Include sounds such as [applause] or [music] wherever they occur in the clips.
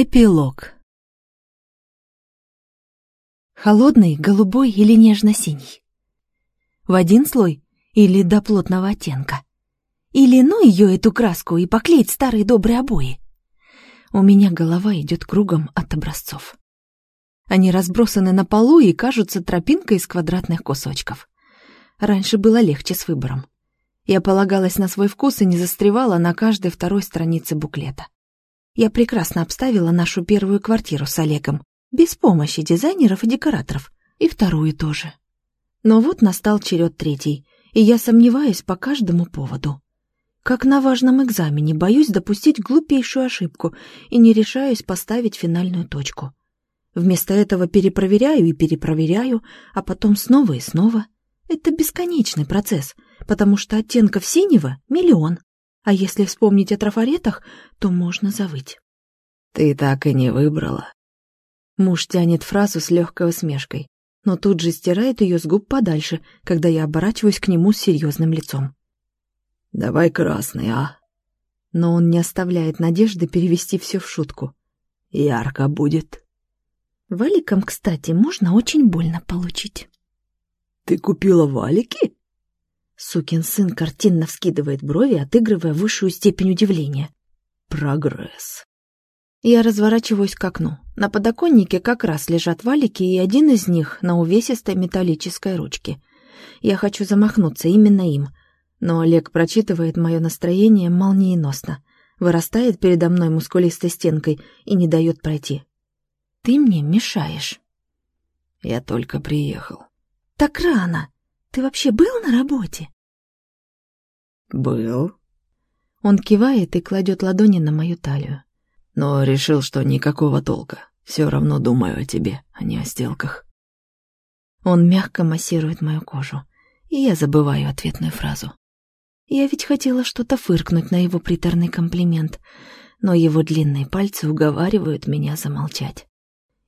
Эпилог Холодный, голубой или нежно-синий? В один слой или до плотного оттенка? Или ну ее эту краску и поклеить старые добрые обои? У меня голова идет кругом от образцов. Они разбросаны на полу и кажутся тропинкой из квадратных кусочков. Раньше было легче с выбором. Я полагалась на свой вкус и не застревала на каждой второй странице буклета. Я прекрасно обставила нашу первую квартиру с Олегом, без помощи дизайнеров и декораторов, и вторую тоже. Но вот настал черед третий, и я сомневаюсь по каждому поводу. Как на важном экзамене, боюсь допустить глупейшую ошибку и не решаюсь поставить финальную точку. Вместо этого перепроверяю и перепроверяю, а потом снова и снова. Это бесконечный процесс, потому что оттенков синего — миллион, а если вспомнить о трафаретах, то можно завыть. «Ты так и не выбрала». Муж тянет фразу с легкой усмешкой, но тут же стирает ее с губ подальше, когда я оборачиваюсь к нему с серьезным лицом. «Давай красный, а?» Но он не оставляет надежды перевести все в шутку. «Ярко будет». Валиком, кстати, можно очень больно получить. «Ты купила валики?» Сукин сын картинно вскидывает брови, отыгрывая высшую степень удивления. Прогресс. Я разворачиваюсь к окну. На подоконнике как раз лежат валики, и один из них на увесистой металлической ручке. Я хочу замахнуться именно им. Но Олег прочитывает мое настроение молниеносно, вырастает передо мной мускулистой стенкой и не дает пройти. «Ты мне мешаешь». «Я только приехал». «Так рано!» Ты вообще был на работе?» «Был». Он кивает и кладет ладони на мою талию. «Но решил, что никакого толка. Все равно думаю о тебе, а не о сделках». Он мягко массирует мою кожу, и я забываю ответную фразу. Я ведь хотела что-то фыркнуть на его приторный комплимент, но его длинные пальцы уговаривают меня замолчать.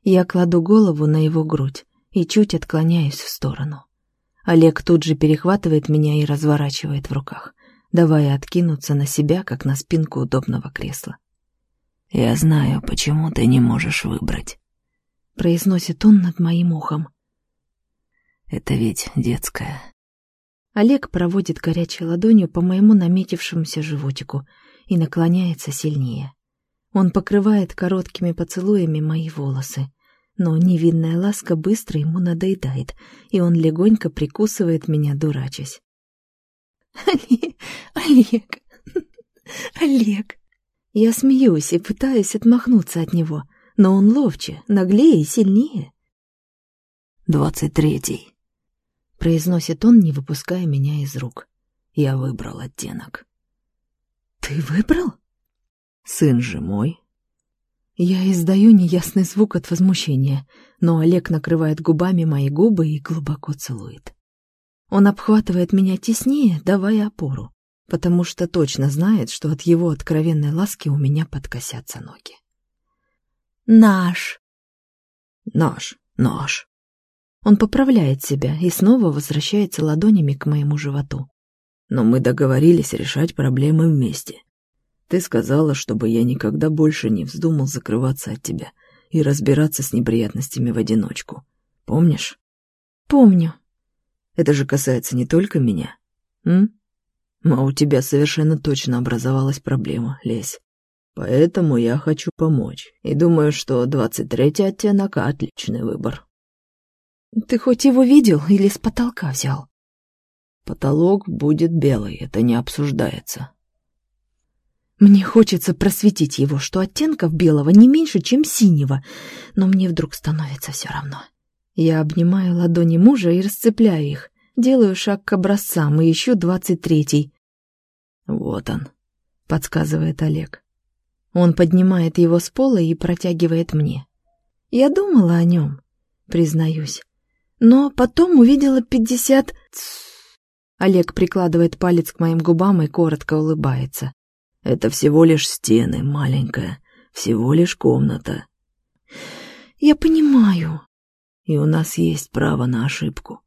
Я кладу голову на его грудь и чуть отклоняюсь в сторону. Олег тут же перехватывает меня и разворачивает в руках, давая откинуться на себя, как на спинку удобного кресла. «Я знаю, почему ты не можешь выбрать», — произносит он над моим ухом. «Это ведь детская». Олег проводит горячей ладонью по моему наметившемуся животику и наклоняется сильнее. Он покрывает короткими поцелуями мои волосы, но невинная ласка быстро ему надоедает, и он легонько прикусывает меня, дурачась. [laughs] «Олег! [laughs] Олег!» Я смеюсь и пытаюсь отмахнуться от него, но он ловче, наглее и сильнее. «Двадцать третий», — произносит он, не выпуская меня из рук. Я выбрал оттенок. «Ты выбрал?» «Сын же мой, я издаю неясный звук от возмущения, но Олег накрывает губами мои губы и глубоко целует. Он обхватывает меня теснее, давая опору, потому что точно знает, что от его откровенной ласки у меня подкосятся ноги. «Наш!» «Наш, наш!» Он поправляет себя и снова возвращается ладонями к моему животу. «Но мы договорились решать проблемы вместе. Ты сказала, чтобы я никогда больше не вздумал закрываться от тебя и разбираться с неприятностями в одиночку. Помнишь? Помню. Это же касается не только меня. М? А у тебя совершенно точно образовалась проблема, Лесь. Поэтому я хочу помочь. И думаю, что двадцать третий оттенок — отличный выбор. Ты хоть его видел или с потолка взял? Потолок будет белый, это не обсуждается. Мне хочется просветить его, что оттенков белого не меньше, чем синего, но мне вдруг становится все равно. Я обнимаю ладони мужа и расцепляю их, делаю шаг к образцам и ищу двадцать третий. «Вот он», — подсказывает Олег. Он поднимает его с пола и протягивает мне. Я думала о нем, признаюсь, но потом увидела пятьдесят... Олег прикладывает палец к моим губам и коротко улыбается. Это всего лишь стены, маленькая, всего лишь комната. Я понимаю. И у нас есть право на ошибку.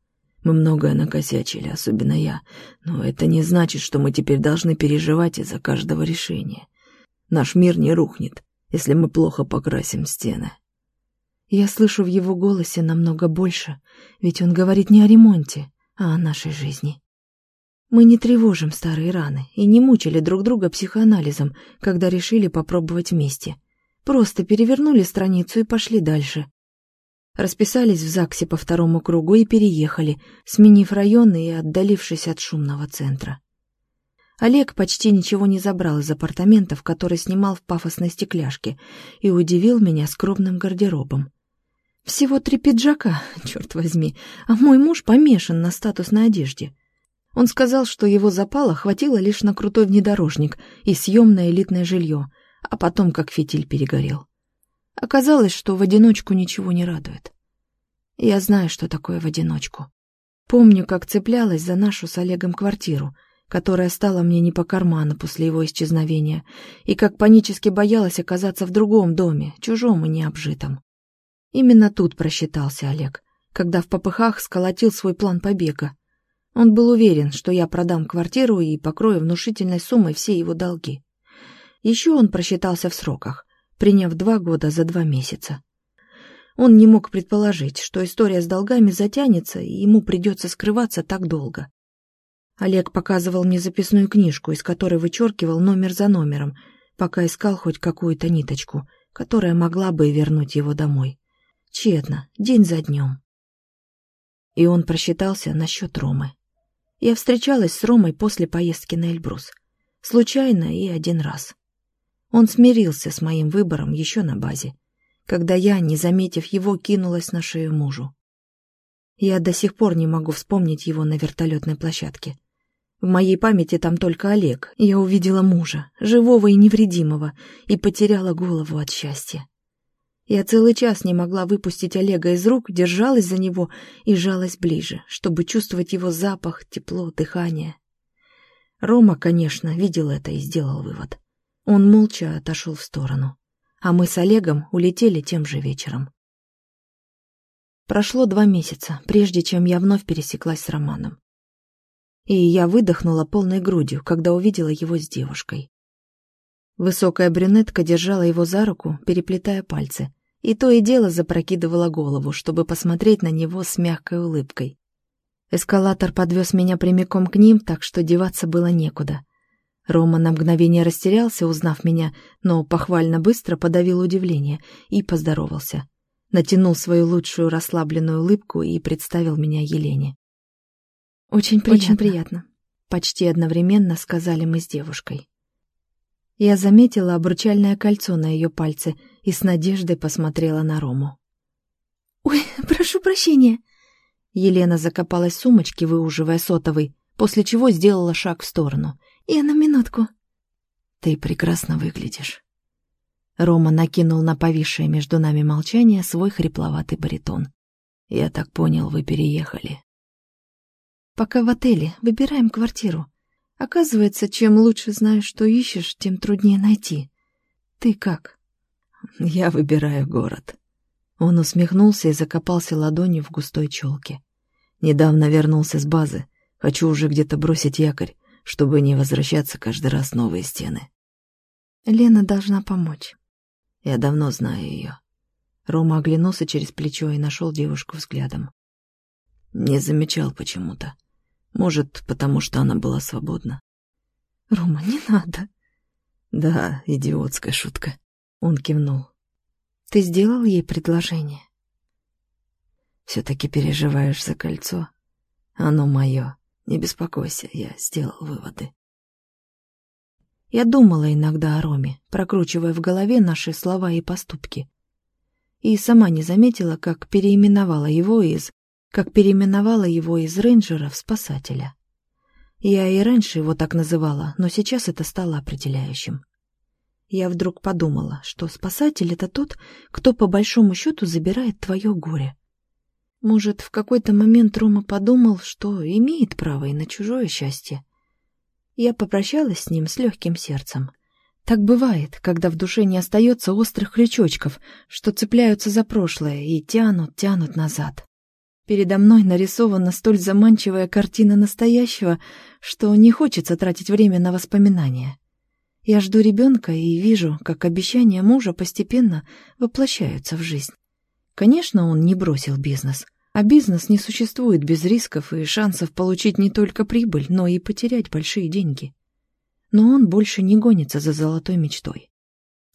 Мы многое накосячили, особенно я, но это не значит, что мы теперь должны переживать из-за каждого решения. Наш мир не рухнет. если мы плохо покрасим стены?» Я слышу в его голосе намного больше, ведь он говорит не о ремонте, а о нашей жизни. Мы не тревожим старые раны и не мучили друг друга психоанализом, когда решили попробовать вместе. Просто перевернули страницу и пошли дальше. Расписались в ЗАГСе по второму кругу и переехали, сменив районы и отдалившись от шумного центра. Олег почти ничего не забрал из апартаментов, которые снимал в пафосной стекляшке, и удивил меня скромным гардеробом. Всего три пиджака, [laughs] черт возьми, а мой муж помешан на статусной одежде. Он сказал, что его запала хватило лишь на крутой внедорожник и съемное элитное жилье, а потом как фитиль перегорел. Оказалось, что в одиночку ничего не радует. Я знаю, что такое в одиночку. Помню, как цеплялась за нашу с Олегом квартиру, которая стала мне не по карману после его исчезновения, и как панически боялась оказаться в другом доме, чужом и необжитом. Именно тут просчитался Олег, когда в попыхах сколотил свой план побега, он был уверен, что я продам квартиру и покрою внушительной суммой все его долги. Еще он просчитался в сроках, приняв два года за два месяца. Он не мог предположить, что история с долгами затянется, и ему придется скрываться так долго. Олег показывал мне записную книжку, из которой вычеркивал номер за номером, пока искал хоть какую-то ниточку, которая могла бы вернуть его домой. Тщетно, день за днем. И он просчитался насчет Ромы. Я встречалась с Ромой после поездки на Эльбрус. Случайно и один раз. Он смирился с моим выбором еще на базе, когда я, не заметив его, кинулась на шею мужу. Я до сих пор не могу вспомнить его на вертолетной площадке. В моей памяти там только Олег. Я увидела мужа, живого и невредимого, и потеряла голову от счастья. Я целый час не могла выпустить Олега из рук, держалась за него и жалась ближе, чтобы чувствовать его запах, тепло, дыхание. Рома, конечно, видел это и сделал вывод. Он молча отошел в сторону, а мы с Олегом улетели тем же вечером. Прошло два месяца, прежде чем я вновь пересеклась с Романом. И я выдохнула полной грудью, когда увидела его с девушкой. Высокая брюнетка держала его за руку, переплетая пальцы, и то и дело запрокидывала голову, чтобы посмотреть на него с мягкой улыбкой. Эскалатор подвез меня прямиком к ним, так что деваться было некуда. Рома на мгновение растерялся, узнав меня, но похвально быстро подавил удивление и поздоровался. Натянул свою лучшую расслабленную улыбку и представил меня Елене. «Очень приятно». «Очень приятно», — почти одновременно сказали мы с девушкой. Я заметила обручальное кольцо на ее пальце и с надеждой посмотрела на Рому. «Ой, [laughs] прошу прощения!» Елена закопалась в сумочке, выуживая сотовый, после чего сделала шаг в сторону. «Я на минутку». «Ты прекрасно выглядишь». Рома накинул на повисшее между нами молчание свой хрипловатый баритон. «Я так понял, вы переехали». «Пока в отеле. Выбираем квартиру. Оказывается, чем лучше знаешь, что ищешь, тем труднее найти. Ты как? Я выбираю город. Он усмехнулся и закопался ладонью в густой челке. Недавно вернулся с базы. Хочу уже где-то бросить якорь, чтобы не возвращаться каждый раз в новые стены. Лена должна помочь. Я давно знаю ее. Рома оглянулся через плечо и нашел девушку взглядом. Не замечал почему-то. Может, потому что она была свободна. «Рома, не надо!» «Да, идиотская шутка». Он кивнул. «Ты сделал ей предложение?» «Все-таки переживаешь за кольцо? Оно мое. Не беспокойся, я сделал выводы». Я думала иногда о Роме, прокручивая в голове наши слова и поступки. И сама не заметила, как переименовала его из как переименовала его из рейнджера в спасателя. Я и раньше его так называла, но сейчас это стало определяющим. Я вдруг подумала, что спасатель — это тот, кто по большому счету забирает твое горе. Может, в какой-то момент Рома подумал, что имеет право и на чужое счастье. Я попрощалась с ним с легким сердцем. Так бывает, когда в душе не остается острых крючочков, что цепляются за прошлое и тянут, тянут назад. Передо мной нарисована столь заманчивая картина настоящего, что не хочется тратить время на воспоминания. Я жду ребенка и вижу, как обещания мужа постепенно воплощаются в жизнь. Конечно, он не бросил бизнес, а бизнес не существует без рисков и шансов получить не только прибыль, но и потерять большие деньги. Но он больше не гонится за золотой мечтой.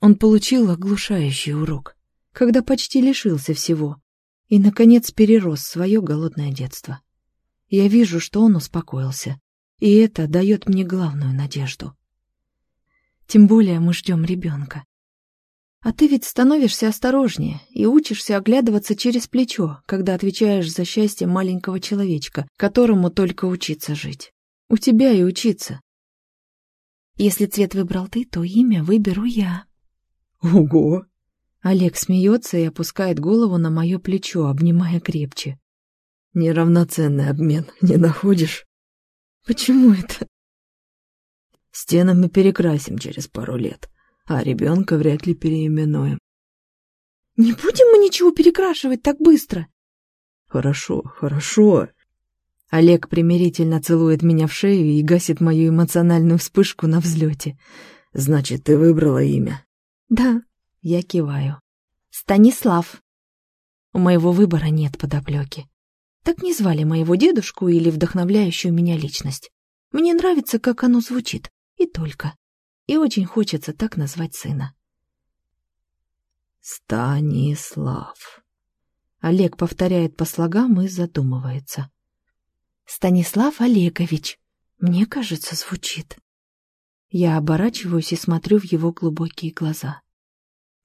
Он получил оглушающий урок, когда почти лишился всего и, наконец, перерос свое голодное детство. Я вижу, что он успокоился, и это дает мне главную надежду. Тем более мы ждем ребенка. А ты ведь становишься осторожнее и учишься оглядываться через плечо, когда отвечаешь за счастье маленького человечка, которому только учиться жить. У тебя и учиться. Если цвет выбрал ты, то имя выберу я. Ого! Олег смеется и опускает голову на мое плечо, обнимая крепче. Неравноценный обмен, не находишь? Почему это? Стены мы перекрасим через пару лет, а ребенка вряд ли переименуем. Не будем мы ничего перекрашивать так быстро. Хорошо, хорошо. Олег примирительно целует меня в шею и гасит мою эмоциональную вспышку на взлете. Значит, ты выбрала имя? Да, я киваю. Станислав. У моего выбора нет подоплеки. Так не звали моего дедушку или вдохновляющую меня личность. Мне нравится, как оно звучит. И только. И очень хочется так назвать сына. Станислав. Олег повторяет по слогам и задумывается. Станислав Олегович. Мне кажется, звучит. Я оборачиваюсь и смотрю в его глубокие глаза.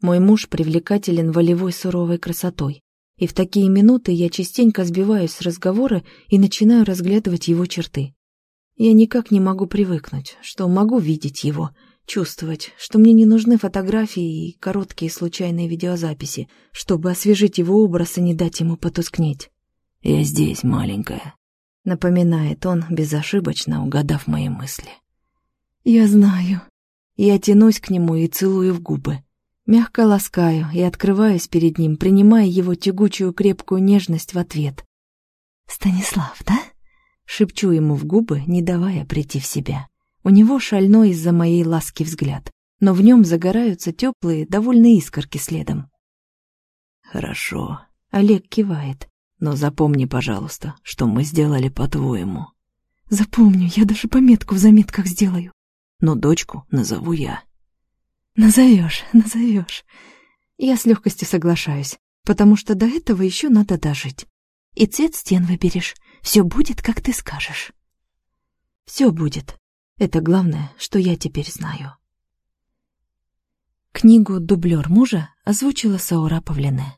Мой муж привлекателен волевой суровой красотой, и в такие минуты я частенько сбиваюсь с разговора и начинаю разглядывать его черты. Я никак не могу привыкнуть, что могу видеть его, чувствовать, что мне не нужны фотографии и короткие случайные видеозаписи, чтобы освежить его образ и не дать ему потускнеть. «Я здесь, маленькая», — напоминает он, безошибочно угадав мои мысли. «Я знаю». Я тянусь к нему и целую в губы. Мягко ласкаю и открываюсь перед ним, принимая его тягучую крепкую нежность в ответ. «Станислав, да?» Шепчу ему в губы, не давая прийти в себя. У него шальной из-за моей ласки взгляд, но в нем загораются теплые, довольные искорки следом. «Хорошо», — Олег кивает. «Но запомни, пожалуйста, что мы сделали по-твоему». «Запомню, я даже пометку в заметках сделаю». «Но дочку назову я». «Назовешь, назовешь». Я с легкостью соглашаюсь, потому что до этого еще надо дожить. И цвет стен выберешь, все будет, как ты скажешь. Все будет. Это главное, что я теперь знаю. Книгу «Дублер мужа» озвучила Саура Павлене.